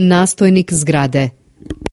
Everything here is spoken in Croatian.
Nastojnik zgrade.